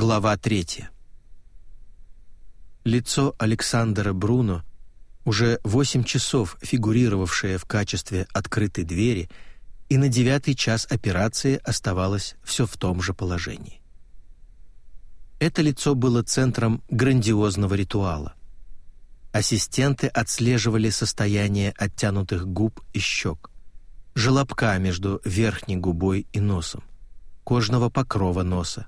Глава третья. Лицо Александра Бруно, уже восемь часов фигурировавшее в качестве открытой двери, и на девятый час операции оставалось все в том же положении. Это лицо было центром грандиозного ритуала. Ассистенты отслеживали состояние оттянутых губ и щек, желобка между верхней губой и носом, кожного покрова носа,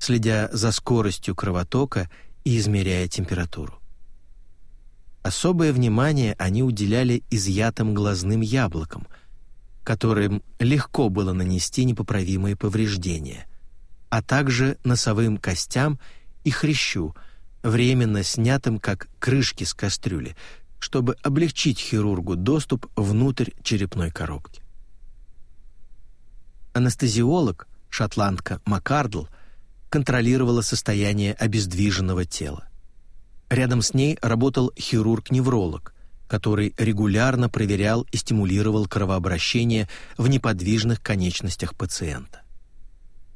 следя за скоростью кровотока и измеряя температуру. Особое внимание они уделяли изъятым глазным яблокам, которым легко было нанести непоправимые повреждения, а также носовым костям и хрящу, временно снятым как крышки с кастрюли, чтобы облегчить хирургу доступ внутрь черепной коробки. Анестезиолог, шотландка Маккардл, контролировала состояние обездвиженного тела. Рядом с ней работал хирург-невролог, который регулярно проверял и стимулировал кровообращение в неподвижных конечностях пациента.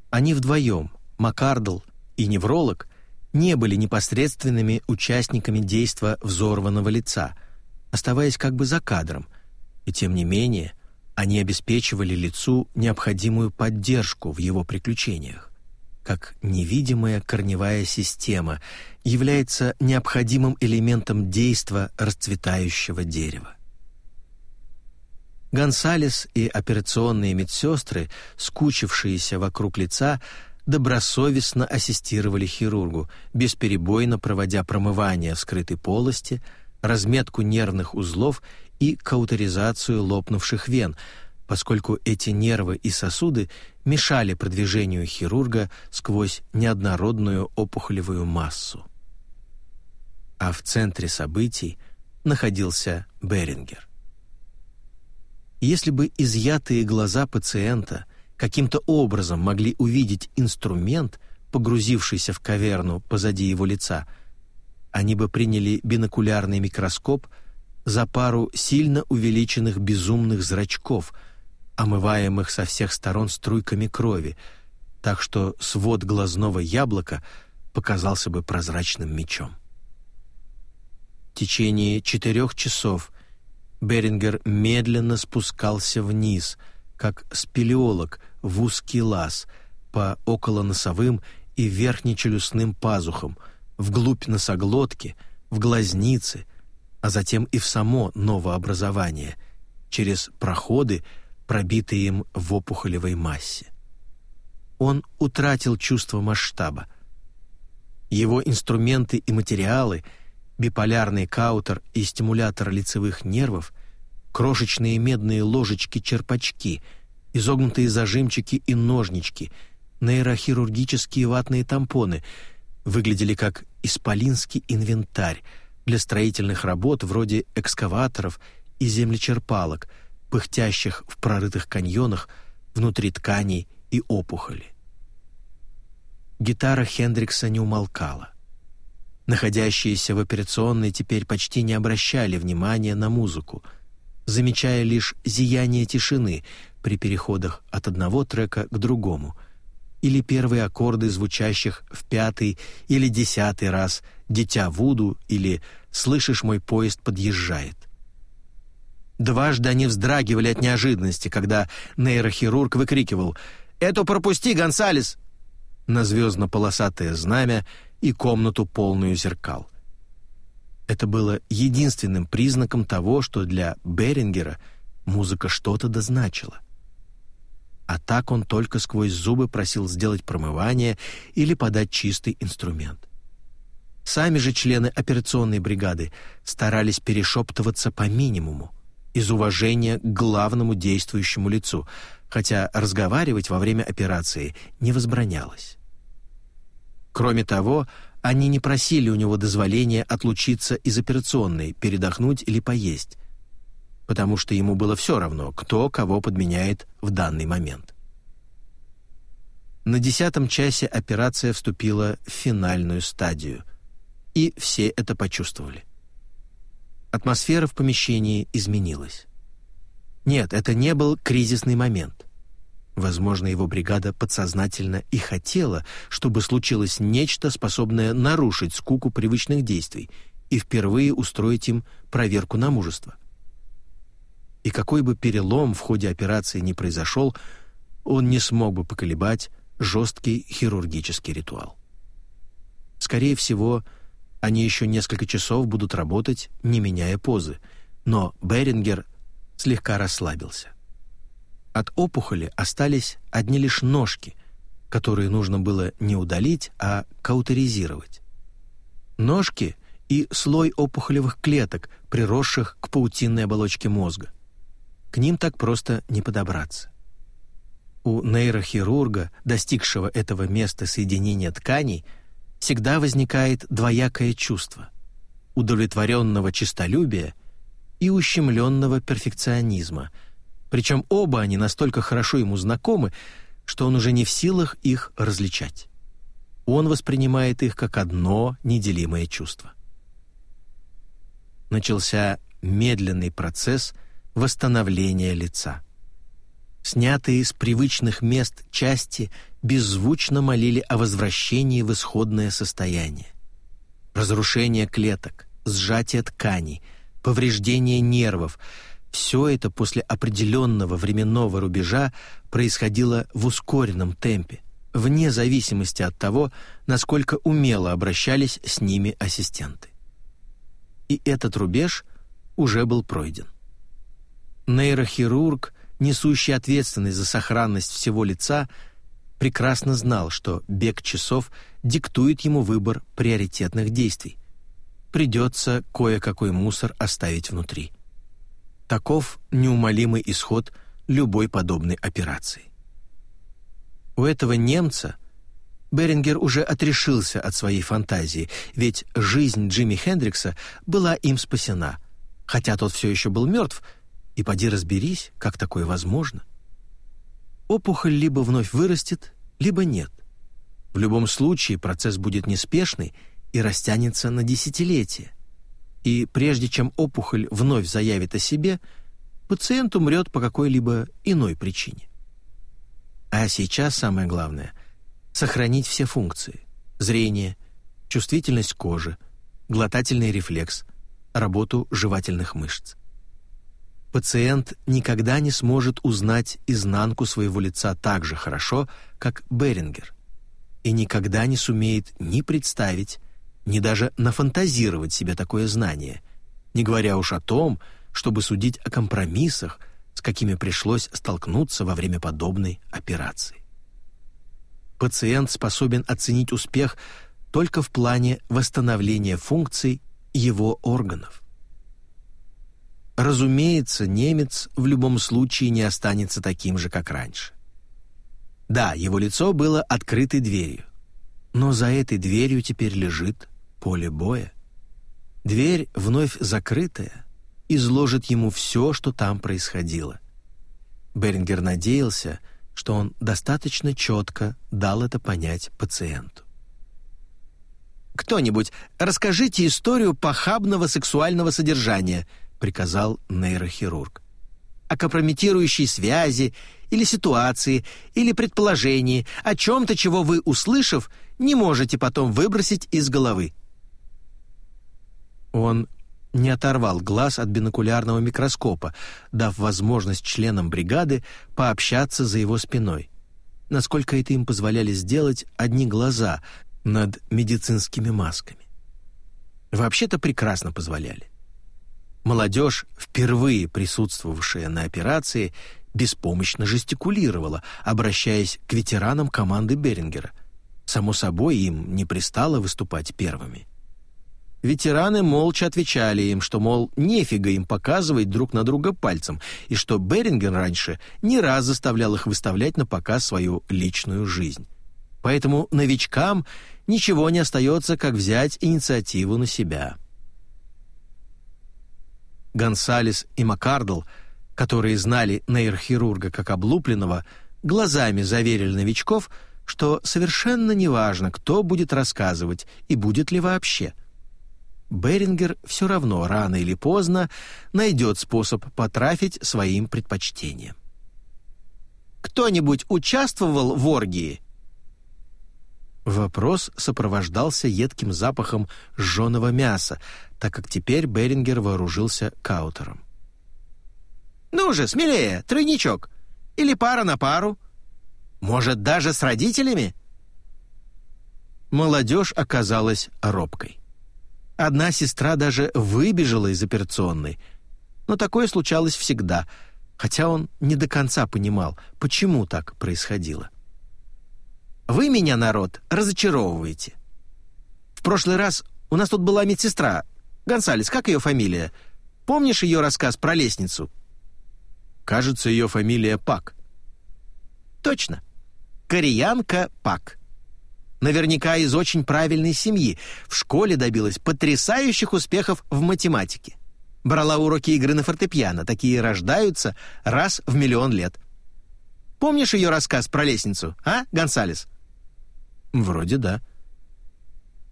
Они вдвоем, Маккардл и невролог, не были непосредственными участниками действа взорванного лица, оставаясь как бы за кадром, и тем не менее они обеспечивали лицу необходимую поддержку в его приключениях как невидимая корневая система, является необходимым элементом действа расцветающего дерева. Гонсалес и операционные медсестры, скучившиеся вокруг лица, добросовестно ассистировали хирургу, бесперебойно проводя промывание вскрытой полости, разметку нервных узлов и каутеризацию лопнувших вен – поскольку эти нервы и сосуды мешали продвижению хирурга сквозь неоднородную опухолевую массу. А в центре событий находился Берингер. Если бы изъятые глаза пациента каким-то образом могли увидеть инструмент, погрузившийся в каверну позади его лица, они бы приняли бинокулярный микроскоп за пару сильно увеличенных безумных зрачков – омываемых со всех сторон струйками крови, так что свод глазного яблока показался бы прозрачным мечом. В течение четырех часов Берингер медленно спускался вниз, как спелеолог в узкий лаз, по околоносовым и верхнечелюстным пазухам, вглубь носоглотки, в глазницы, а затем и в само новообразование, через проходы, пробитые им в опухолевой массе. Он утратил чувство масштаба. Его инструменты и материалы, биполярный каутер и стимулятор лицевых нервов, крошечные медные ложечки-черпачки, изогнутые зажимчики и ножнички, нейрохирургические ватные тампоны выглядели как исполинский инвентарь для строительных работ вроде экскаваторов и землечерпалок – пыхтящих в прорытых каньонах внутри тканей и опухоли. Гитара Хендрикса не умолкала. Находящиеся в операционной теперь почти не обращали внимания на музыку, замечая лишь зияние тишины при переходах от одного трека к другому или первые аккорды звучащих в пятый или десятый раз «Дитя Вуду» или «Слышишь, мой поезд подъезжает». Дважды они вздрагивали от неожиданности, когда нейрохирург выкрикивал «Это пропусти, Гонсалес!» на звездно-полосатое знамя и комнату полную зеркал. Это было единственным признаком того, что для Берингера музыка что-то дозначила. А так он только сквозь зубы просил сделать промывание или подать чистый инструмент. Сами же члены операционной бригады старались перешептываться по минимуму, из уважения к главному действующему лицу, хотя разговаривать во время операции не возбранялось. Кроме того, они не просили у него дозволения отлучиться из операционной, передохнуть или поесть, потому что ему было все равно, кто кого подменяет в данный момент. На десятом часе операция вступила в финальную стадию, и все это почувствовали. Атмосфера в помещении изменилась. Нет, это не был кризисный момент. Возможно, его бригада подсознательно и хотела, чтобы случилось нечто, способное нарушить скуку привычных действий и впервые устроить им проверку на мужество. И какой бы перелом в ходе операции не произошел, он не смог бы поколебать жесткий хирургический ритуал. Скорее всего, они еще несколько часов будут работать, не меняя позы, но Берингер слегка расслабился. От опухоли остались одни лишь ножки, которые нужно было не удалить, а каутеризировать. Ножки и слой опухолевых клеток, приросших к паутинной оболочке мозга. К ним так просто не подобраться. У нейрохирурга, достигшего этого места соединения тканей, всегда возникает двоякое чувство – удовлетворенного честолюбия и ущемленного перфекционизма – причем оба они настолько хорошо ему знакомы, что он уже не в силах их различать. Он воспринимает их как одно неделимое чувство. Начался медленный процесс восстановления лица. Снятые из привычных мест части беззвучно молили о возвращении в исходное состояние. Разрушение клеток, сжатие тканей, повреждение нервов — все это после определенного временного рубежа происходило в ускоренном темпе, вне зависимости от того, насколько умело обращались с ними ассистенты. И этот рубеж уже был пройден. Нейрохирург, несущий ответственность за сохранность всего лица, прекрасно знал, что бег часов диктует ему выбор приоритетных действий. Придется кое-какой мусор оставить внутри. Таков неумолимый исход любой подобной операции. У этого немца Берингер уже отрешился от своей фантазии, ведь жизнь Джимми Хендрикса была им спасена, хотя тот все еще был мертв, и поди разберись, как такое возможно. Опухоль либо вновь вырастет, либо нет. В любом случае процесс будет неспешный и растянется на десятилетия и прежде чем опухоль вновь заявит о себе, пациент умрет по какой-либо иной причине. А сейчас самое главное — сохранить все функции — зрение, чувствительность кожи, глотательный рефлекс, работу жевательных мышц. Пациент никогда не сможет узнать изнанку своего лица так же хорошо, как Берингер, и никогда не сумеет ни представить, ни даже нафантазировать себе такое знание, не говоря уж о том, чтобы судить о компромиссах, с какими пришлось столкнуться во время подобной операции. Пациент способен оценить успех только в плане восстановления функций его органов. Разумеется, немец в любом случае не останется таким же, как раньше. Да, его лицо было открытой дверью, но за этой дверью теперь лежит поле боя. Дверь, вновь закрытая, изложит ему все, что там происходило. Берингер надеялся, что он достаточно четко дал это понять пациенту. «Кто-нибудь, расскажите историю похабного сексуального содержания», — приказал нейрохирург. «О компрометирующей связи или ситуации, или предположении, о чем-то, чего вы, услышав, не можете потом выбросить из головы». Он не оторвал глаз от бинокулярного микроскопа, дав возможность членам бригады пообщаться за его спиной. Насколько это им позволяли сделать одни глаза над медицинскими масками. Вообще-то прекрасно позволяли. Молодежь, впервые присутствовавшая на операции, беспомощно жестикулировала, обращаясь к ветеранам команды Берингера. Само собой, им не пристало выступать первыми. Ветераны молча отвечали им, что, мол, нефига им показывать друг на друга пальцем, и что Берингер раньше не раз заставлял их выставлять на показ свою личную жизнь. Поэтому новичкам ничего не остается, как взять инициативу на себя. Гонсалес и Маккардл, которые знали нейрохирурга как облупленного, глазами заверили новичков, что совершенно неважно, кто будет рассказывать и будет ли вообще – Берингер все равно рано или поздно найдет способ потрафить своим предпочтениям. кто-нибудь участвовал в оргии?» Вопрос сопровождался едким запахом сжёного мяса, так как теперь Берингер вооружился каутером. «Ну же, смелее, тройничок! Или пара на пару! Может, даже с родителями?» Молодежь оказалась робкой. Одна сестра даже выбежала из операционной. Но такое случалось всегда, хотя он не до конца понимал, почему так происходило. Вы меня, народ, разочаровываете. В прошлый раз у нас тут была медсестра. Гонсалес, как ее фамилия? Помнишь ее рассказ про лестницу? Кажется, ее фамилия Пак. Точно. Кореянка Пак. Наверняка из очень правильной семьи. В школе добилась потрясающих успехов в математике. Брала уроки игры на фортепиано. Такие рождаются раз в миллион лет. Помнишь ее рассказ про лестницу, а, Гонсалес? Вроде да.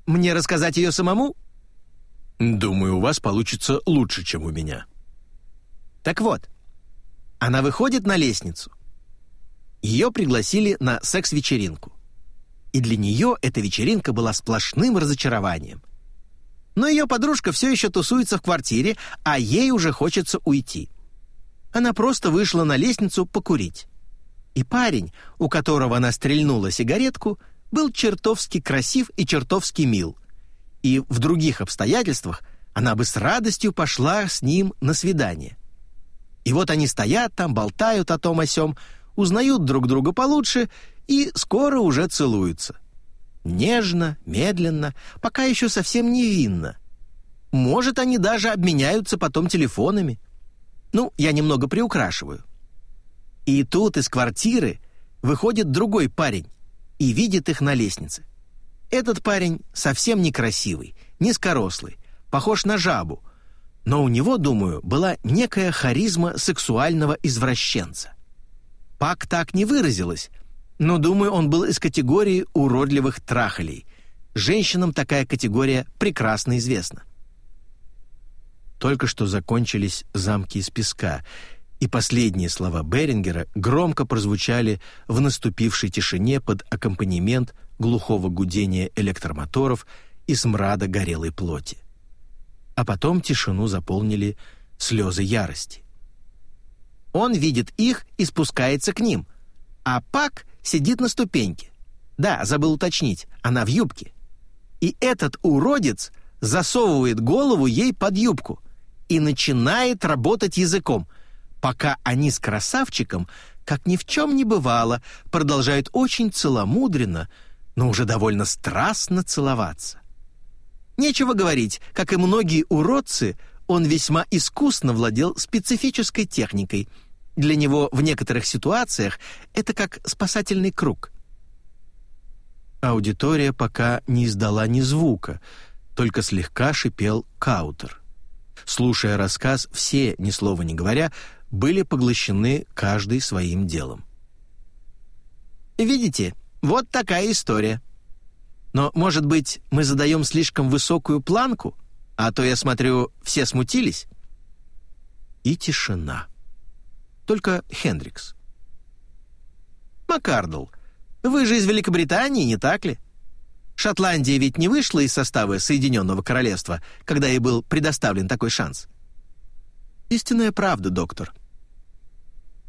Мне рассказать ее самому? Думаю, у вас получится лучше, чем у меня. Так вот, она выходит на лестницу. Ее пригласили на секс-вечеринку. И для нее эта вечеринка была сплошным разочарованием. Но ее подружка все еще тусуется в квартире, а ей уже хочется уйти. Она просто вышла на лестницу покурить. И парень, у которого она стрельнула сигаретку, — был чертовски красив и чертовски мил. И в других обстоятельствах она бы с радостью пошла с ним на свидание. И вот они стоят там, болтают о том о сём, узнают друг друга получше и скоро уже целуются. Нежно, медленно, пока еще совсем невинно. Может, они даже обменяются потом телефонами. Ну, я немного приукрашиваю. И тут из квартиры выходит другой парень, и видит их на лестнице. Этот парень совсем некрасивый, низкорослый, похож на жабу, но у него, думаю, была некая харизма сексуального извращенца. Пак так не выразилась, но, думаю, он был из категории уродливых трахалей. Женщинам такая категория прекрасно известна. Только что закончились замки из песка, и последние слова Берингера громко прозвучали в наступившей тишине под аккомпанемент глухого гудения электромоторов и смрада горелой плоти. А потом тишину заполнили слезы ярости. Он видит их и спускается к ним, а Пак сидит на ступеньке. Да, забыл уточнить, она в юбке. И этот уродец засовывает голову ей под юбку и начинает работать языком — пока они с красавчиком, как ни в чем не бывало, продолжают очень целомудренно, но уже довольно страстно целоваться. Нечего говорить, как и многие уродцы, он весьма искусно владел специфической техникой. Для него в некоторых ситуациях это как спасательный круг. Аудитория пока не издала ни звука, только слегка шипел каутер. Слушая рассказ, все, ни слова не говоря, были поглощены каждый своим делом. Видите, вот такая история. Но, может быть, мы задаем слишком высокую планку, а то я смотрю, все смутились. И тишина. Только Хендрикс. Маккардл, вы же из Великобритании, не так ли? Шотландия ведь не вышла из состава Соединенного Королевства, когда ей был предоставлен такой шанс. Истинная правда, доктор.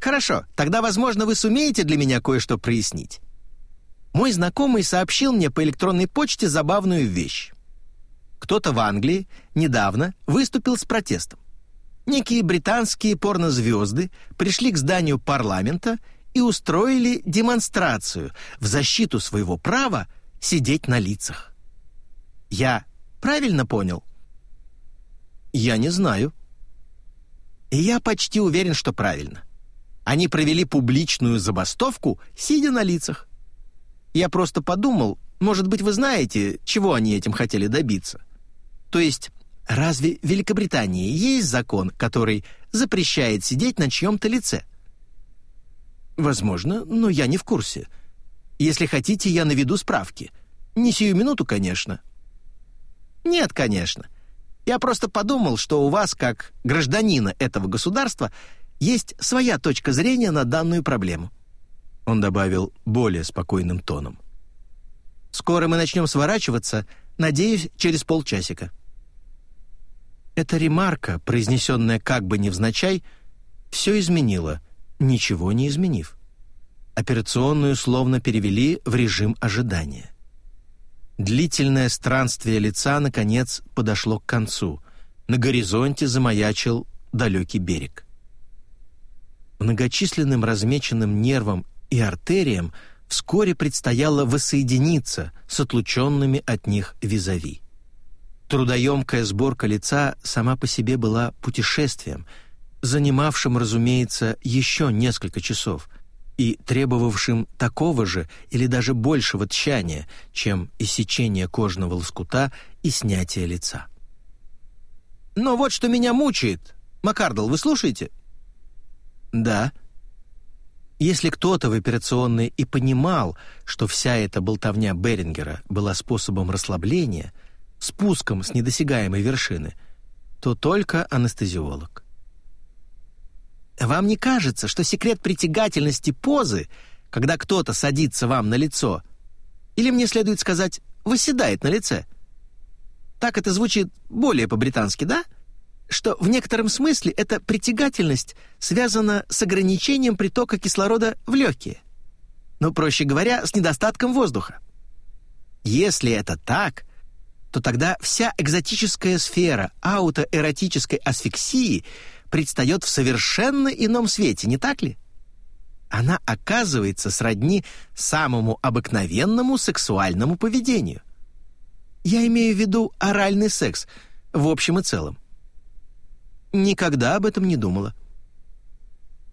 Хорошо, тогда, возможно, вы сумеете для меня кое-что прояснить. Мой знакомый сообщил мне по электронной почте забавную вещь. Кто-то в Англии недавно выступил с протестом. Некие британские порнозвезды пришли к зданию парламента и устроили демонстрацию в защиту своего права сидеть на лицах. Я правильно понял? Я не знаю. И я почти уверен, что правильно. Они провели публичную забастовку, сидя на лицах. Я просто подумал, может быть, вы знаете, чего они этим хотели добиться. То есть, разве в Великобритании есть закон, который запрещает сидеть на чьем-то лице? Возможно, но я не в курсе. Если хотите, я наведу справки. Не сию минуту, конечно. Нет, конечно. Я просто подумал, что у вас, как гражданина этого государства, есть своя точка зрения на данную проблему. Он добавил более спокойным тоном. «Скоро мы начнем сворачиваться, надеюсь, через полчасика». Эта ремарка, произнесенная как бы невзначай, все изменила, ничего не изменив. Операционную словно перевели в режим ожидания. Длительное странствие лица, наконец, подошло к концу. На горизонте замаячил далекий берег. Многочисленным размеченным нервам и артериям вскоре предстояло воссоединиться с отлученными от них визави. Трудоемкая сборка лица сама по себе была путешествием, занимавшим, разумеется, еще несколько часов и требовавшим такого же или даже большего тщания, чем иссечение кожного лоскута и снятие лица. «Но вот что меня мучает. Макардл, вы слушаете?» «Да». Если кто-то в операционной и понимал, что вся эта болтовня Берингера была способом расслабления, спуском с недосягаемой вершины, то только анестезиолог. Вам не кажется, что секрет притягательности позы, когда кто-то садится вам на лицо, или мне следует сказать, выседает на лице? Так это звучит более по-британски, да? Что в некотором смысле эта притягательность связана с ограничением притока кислорода в легкие. Ну, проще говоря, с недостатком воздуха. Если это так, то тогда вся экзотическая сфера аутоэротической асфиксии — предстает в совершенно ином свете, не так ли? Она оказывается сродни самому обыкновенному сексуальному поведению. Я имею в виду оральный секс в общем и целом. Никогда об этом не думала.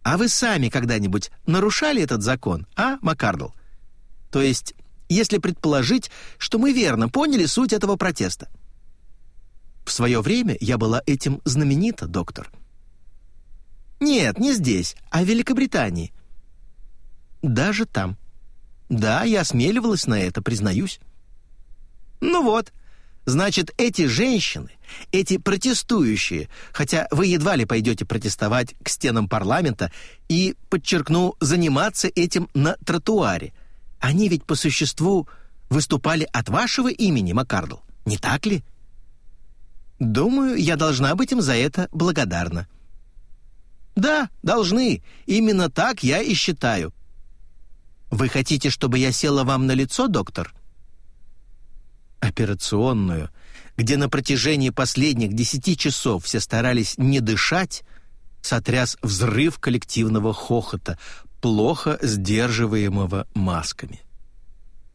А вы сами когда-нибудь нарушали этот закон, а, Маккардл? То есть, если предположить, что мы верно поняли суть этого протеста. В свое время я была этим знаменита, доктор. Нет, не здесь, а в Великобритании. Даже там. Да, я осмеливалась на это, признаюсь. Ну вот, значит, эти женщины, эти протестующие, хотя вы едва ли пойдете протестовать к стенам парламента и, подчеркну, заниматься этим на тротуаре, они ведь по существу выступали от вашего имени, Маккардл, не так ли? Думаю, я должна быть им за это благодарна. Да, должны. Именно так я и считаю. Вы хотите, чтобы я села вам на лицо, доктор? Операционную, где на протяжении последних десяти часов все старались не дышать, сотряс взрыв коллективного хохота, плохо сдерживаемого масками.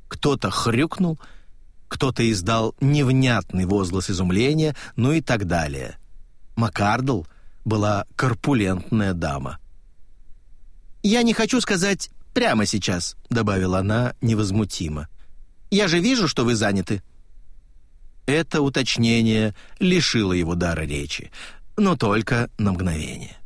Кто-то хрюкнул, кто-то издал невнятный возглас изумления, ну и так далее. Маккардл — была корпулентная дама. «Я не хочу сказать прямо сейчас», — добавила она невозмутимо. «Я же вижу, что вы заняты». Это уточнение лишило его дара речи, но только на мгновение.